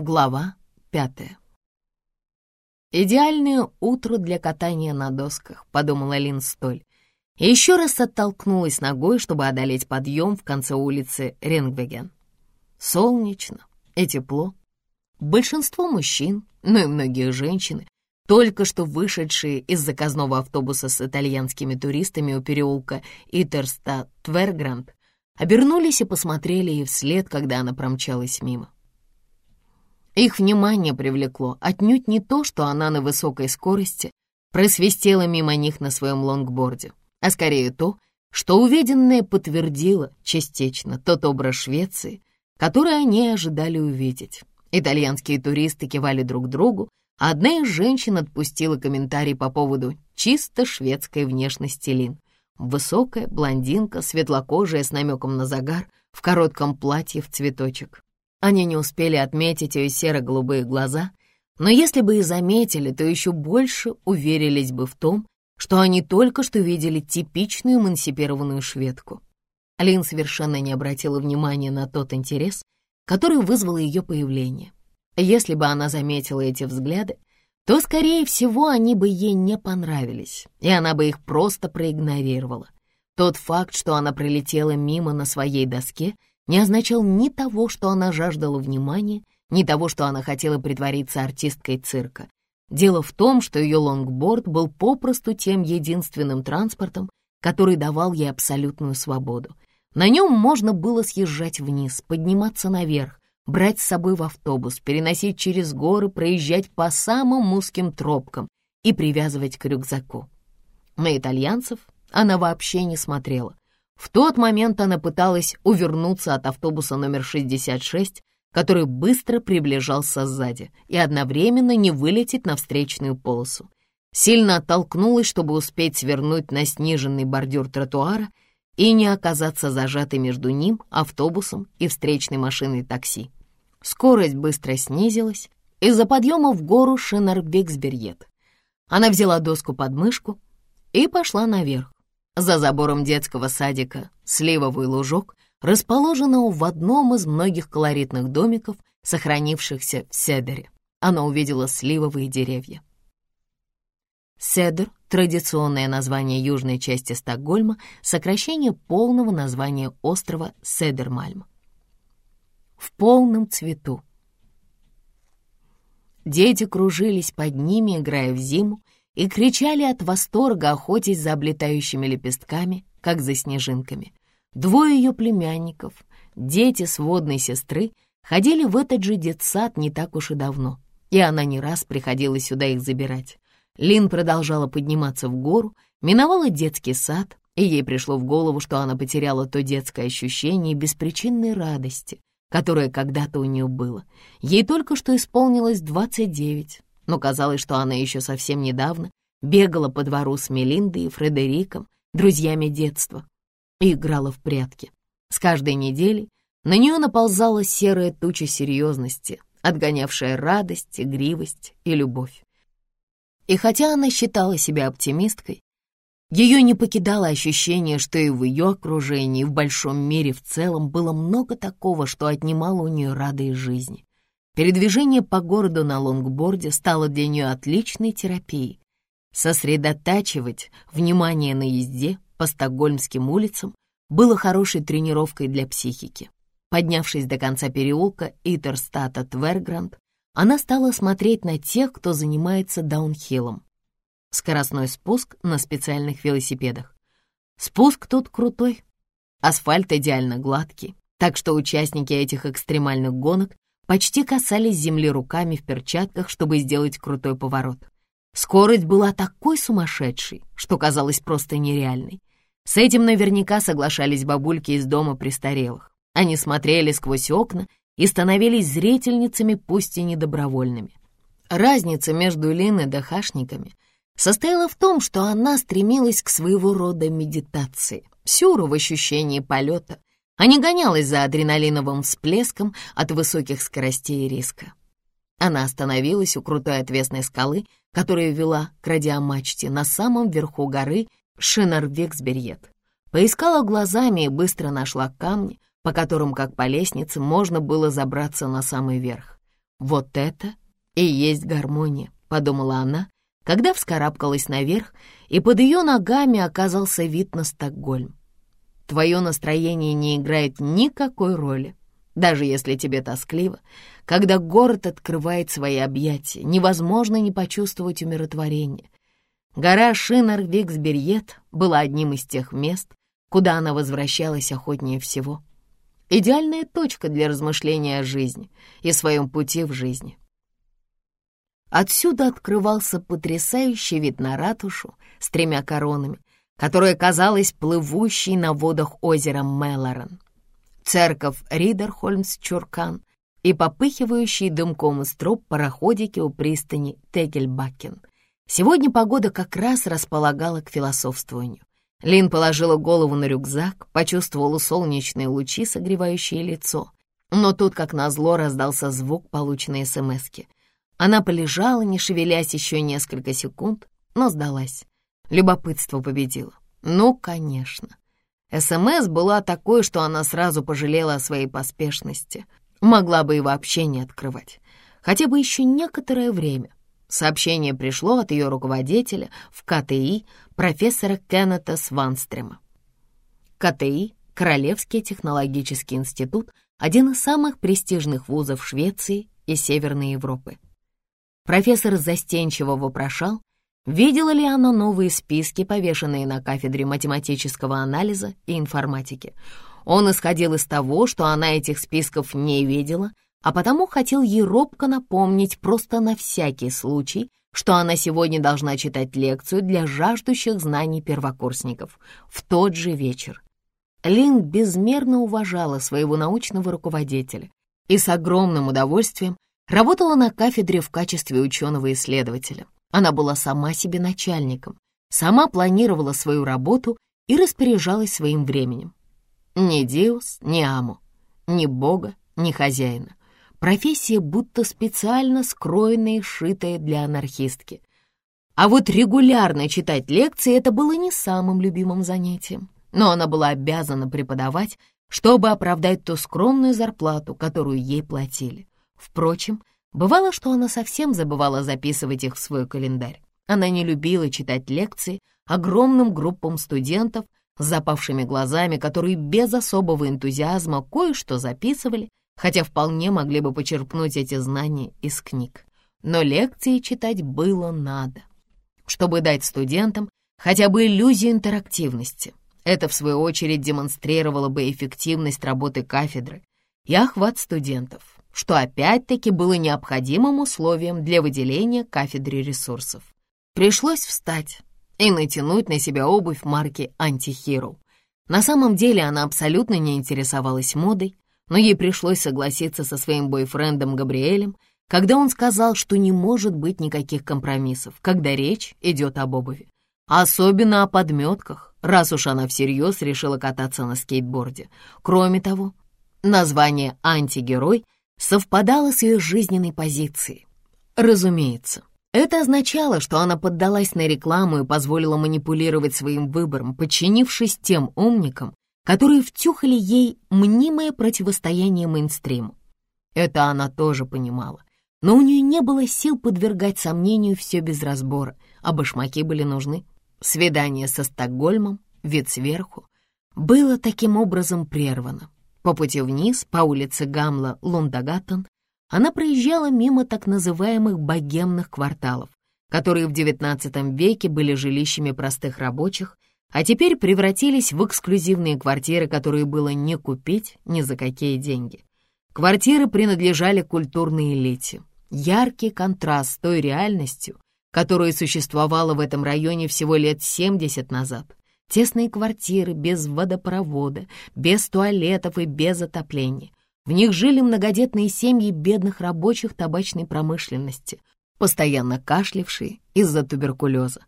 Глава пятая. «Идеальное утро для катания на досках», — подумала Лин Столь. И еще раз оттолкнулась ногой, чтобы одолеть подъем в конце улицы Ренгвеген. Солнечно и тепло. Большинство мужчин, но и многие женщины, только что вышедшие из заказного автобуса с итальянскими туристами у переулка Итерста-Твергранд, обернулись и посмотрели ей вслед, когда она промчалась мимо. Их внимание привлекло отнюдь не то, что она на высокой скорости просвистела мимо них на своем лонгборде, а скорее то, что увиденное подтвердило частично тот образ Швеции, который они ожидали увидеть. Итальянские туристы кивали друг другу, а одна из женщин отпустила комментарий по поводу чисто шведской внешности Лин. Высокая блондинка, светлокожая с намеком на загар, в коротком платье в цветочек. Они не успели отметить ее серо-голубые глаза, но если бы и заметили, то еще больше уверились бы в том, что они только что видели типичную эмансипированную шведку. Лин совершенно не обратила внимания на тот интерес, который вызвал ее появление. Если бы она заметила эти взгляды, то, скорее всего, они бы ей не понравились, и она бы их просто проигнорировала. Тот факт, что она пролетела мимо на своей доске, не означал ни того, что она жаждала внимания, ни того, что она хотела притвориться артисткой цирка. Дело в том, что ее лонгборд был попросту тем единственным транспортом, который давал ей абсолютную свободу. На нем можно было съезжать вниз, подниматься наверх, брать с собой в автобус, переносить через горы, проезжать по самым узким тропкам и привязывать к рюкзаку. На итальянцев она вообще не смотрела. В тот момент она пыталась увернуться от автобуса номер 66, который быстро приближался сзади, и одновременно не вылететь на встречную полосу. Сильно оттолкнулась, чтобы успеть свернуть на сниженный бордюр тротуара и не оказаться зажатой между ним, автобусом и встречной машиной такси. Скорость быстро снизилась из-за подъема в гору Шеннербексберьет. Она взяла доску под мышку и пошла наверх. За забором детского садика сливовый лужок, расположенного в одном из многих колоритных домиков, сохранившихся в Седере. Она увидела сливовые деревья. Седер — традиционное название южной части Стокгольма, сокращение полного названия острова Седермальм. В полном цвету. Дети кружились под ними, играя в зиму, и кричали от восторга, охотясь за облетающими лепестками, как за снежинками. Двое ее племянников, дети сводной сестры, ходили в этот же детсад не так уж и давно, и она не раз приходила сюда их забирать. Лин продолжала подниматься в гору, миновала детский сад, и ей пришло в голову, что она потеряла то детское ощущение беспричинной радости, которое когда-то у нее было. Ей только что исполнилось двадцать девять, но казалось, что она еще совсем недавно бегала по двору с Мелиндой и Фредериком, друзьями детства, и играла в прятки. С каждой неделей на нее наползала серая туча серьезности, отгонявшая радость, игривость и любовь. И хотя она считала себя оптимисткой, ее не покидало ощущение, что и в ее окружении, и в большом мире в целом было много такого, что отнимало у нее радость жизни. Передвижение по городу на лонгборде стало для нее отличной терапией. Сосредотачивать внимание на езде по стокгольмским улицам было хорошей тренировкой для психики. Поднявшись до конца переулка Итерстата Твергранд, она стала смотреть на тех, кто занимается даунхиллом. Скоростной спуск на специальных велосипедах. Спуск тут крутой, асфальт идеально гладкий, так что участники этих экстремальных гонок почти касались земли руками в перчатках, чтобы сделать крутой поворот. Скорость была такой сумасшедшей, что казалось просто нереальной. С этим наверняка соглашались бабульки из дома престарелых. Они смотрели сквозь окна и становились зрительницами, пусть и недобровольными. Разница между Линой и Дахашниками состояла в том, что она стремилась к своего рода медитации, сюру в ощущении полета, а не гонялась за адреналиновым всплеском от высоких скоростей и риска. Она остановилась у крутой отвесной скалы, которая вела к радиомачте на самом верху горы Шинарвексберьет. Поискала глазами и быстро нашла камни, по которым, как по лестнице, можно было забраться на самый верх. Вот это и есть гармония, подумала она, когда вскарабкалась наверх, и под ее ногами оказался вид на Стокгольм. Твое настроение не играет никакой роли, даже если тебе тоскливо. Когда город открывает свои объятия, невозможно не почувствовать умиротворение. Гора Шинар-Виксберьет была одним из тех мест, куда она возвращалась охотнее всего. Идеальная точка для размышления о жизни и своем пути в жизни. Отсюда открывался потрясающий вид на ратушу с тремя коронами, которая казалась плывущей на водах озера Мелорен, церковь Ридерхольмс-Чуркан и попыхивающий дымком из труб пароходики у пристани Тегельбакен. Сегодня погода как раз располагала к философствованию. Лин положила голову на рюкзак, почувствовала солнечные лучи, согревающие лицо. Но тут, как назло, раздался звук полученной СМСки. Она полежала, не шевелясь еще несколько секунд, но сдалась. Любопытство победило. Ну, конечно. СМС была такой, что она сразу пожалела о своей поспешности. Могла бы и вообще не открывать. Хотя бы еще некоторое время. Сообщение пришло от ее руководителя в КТИ, профессора Кеннета Сванстрема. КТИ — Королевский технологический институт, один из самых престижных вузов Швеции и Северной Европы. Профессор застенчиво вопрошал, видела ли она новые списки, повешенные на кафедре математического анализа и информатики. Он исходил из того, что она этих списков не видела — а потому хотел ей робко напомнить просто на всякий случай, что она сегодня должна читать лекцию для жаждущих знаний первокурсников в тот же вечер. Лин безмерно уважала своего научного руководителя и с огромным удовольствием работала на кафедре в качестве ученого-исследователя. Она была сама себе начальником, сама планировала свою работу и распоряжалась своим временем. Ни Диус, ни Аму, ни Бога, ни хозяина. Профессия будто специально скроенная и шитая для анархистки. А вот регулярно читать лекции это было не самым любимым занятием. Но она была обязана преподавать, чтобы оправдать ту скромную зарплату, которую ей платили. Впрочем, бывало, что она совсем забывала записывать их в свой календарь. Она не любила читать лекции огромным группам студентов с запавшими глазами, которые без особого энтузиазма кое-что записывали, хотя вполне могли бы почерпнуть эти знания из книг. Но лекции читать было надо, чтобы дать студентам хотя бы иллюзию интерактивности. Это, в свою очередь, демонстрировало бы эффективность работы кафедры и охват студентов, что опять-таки было необходимым условием для выделения кафедре ресурсов. Пришлось встать и натянуть на себя обувь марки «Антихиро». На самом деле она абсолютно не интересовалась модой, но ей пришлось согласиться со своим бойфрендом Габриэлем, когда он сказал, что не может быть никаких компромиссов, когда речь идет об обуви. Особенно о подметках, раз уж она всерьез решила кататься на скейтборде. Кроме того, название «антигерой» совпадало с ее жизненной позицией. Разумеется, это означало, что она поддалась на рекламу и позволила манипулировать своим выбором, подчинившись тем умникам, которые втюхали ей мнимое противостояние мейнстриму. Это она тоже понимала, но у нее не было сил подвергать сомнению все без разбора, а башмаки были нужны. Свидание со Стокгольмом, вид сверху, было таким образом прервано. По пути вниз, по улице Гамла Лундагаттен, она проезжала мимо так называемых богемных кварталов, которые в XIX веке были жилищами простых рабочих а теперь превратились в эксклюзивные квартиры, которые было не купить ни за какие деньги. Квартиры принадлежали культурной элите. Яркий контраст с той реальностью, которая существовала в этом районе всего лет 70 назад. Тесные квартиры без водопровода, без туалетов и без отопления. В них жили многодетные семьи бедных рабочих табачной промышленности, постоянно кашлявшие из-за туберкулеза.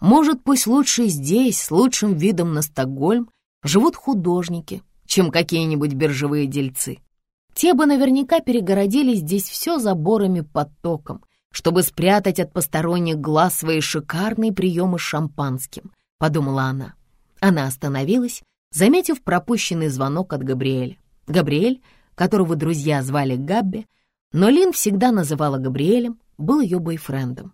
Может, пусть лучше здесь, с лучшим видом на Стокгольм, живут художники, чем какие-нибудь биржевые дельцы. Те бы наверняка перегородили здесь все заборами под током, чтобы спрятать от посторонних глаз свои шикарные приемы с шампанским, подумала она. Она остановилась, заметив пропущенный звонок от Габриэля. Габриэль, которого друзья звали Габби, но Лин всегда называла Габриэлем, был ее бойфрендом.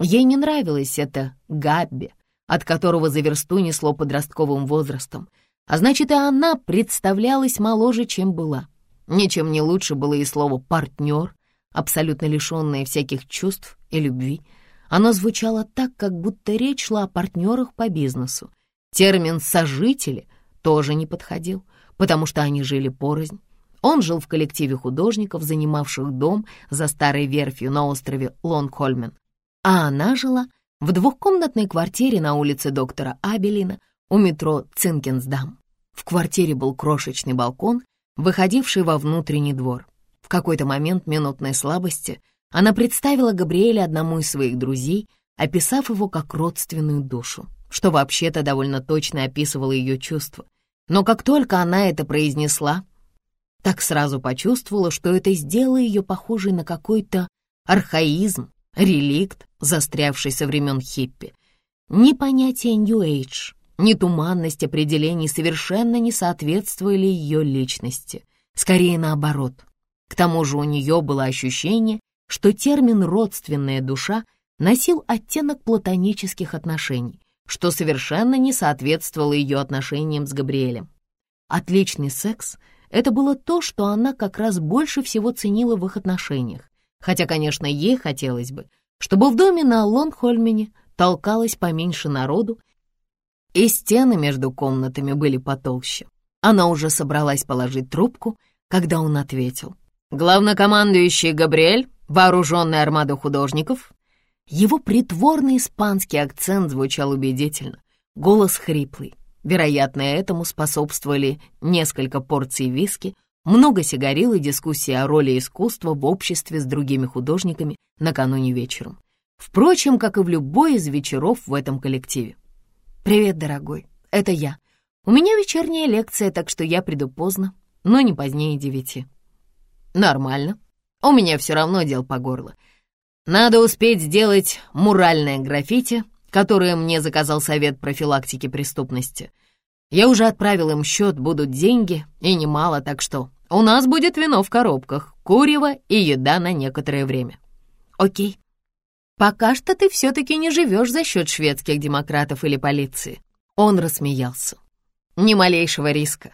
Ей не нравилось это Габби, от которого за версту несло подростковым возрастом, а значит, и она представлялась моложе, чем была. Ничем не лучше было и слово «партнер», абсолютно лишенное всяких чувств и любви. Оно звучало так, как будто речь шла о партнерах по бизнесу. Термин «сожители» тоже не подходил, потому что они жили порознь. Он жил в коллективе художников, занимавших дом за старой верфью на острове Лонгхольмен, а она жила в двухкомнатной квартире на улице доктора Абелина у метро Цинкенсдам. В квартире был крошечный балкон, выходивший во внутренний двор. В какой-то момент минутной слабости она представила Габриэля одному из своих друзей, описав его как родственную душу, что вообще-то довольно точно описывало ее чувства. Но как только она это произнесла, так сразу почувствовала, что это сделало ее похожей на какой-то архаизм, реликт, застрявший со времен хиппи. Ни понятие New Age, ни туманность определений совершенно не соответствовали ее личности. Скорее наоборот. К тому же у нее было ощущение, что термин «родственная душа» носил оттенок платонических отношений, что совершенно не соответствовало ее отношениям с Габриэлем. Отличный секс — это было то, что она как раз больше всего ценила в их отношениях, хотя, конечно, ей хотелось бы, чтобы в доме на Лонгхольмене толкалось поменьше народу, и стены между комнатами были потолще. Она уже собралась положить трубку, когда он ответил. «Главнокомандующий Габриэль, вооруженный армада художников?» Его притворный испанский акцент звучал убедительно, голос хриплый. Вероятно, этому способствовали несколько порций виски, много сигарил и дискуссии о роли искусства в обществе с другими художниками накануне вечером. Впрочем, как и в любой из вечеров в этом коллективе. «Привет, дорогой, это я. У меня вечерняя лекция, так что я приду поздно, но не позднее девяти». «Нормально. У меня все равно дел по горло. Надо успеть сделать муральное граффити, которое мне заказал Совет профилактики преступности. Я уже отправил им счет, будут деньги, и немало, так что у нас будет вино в коробках, курево и еда на некоторое время. Окей. Пока что ты все-таки не живешь за счет шведских демократов или полиции. Он рассмеялся. Ни малейшего риска.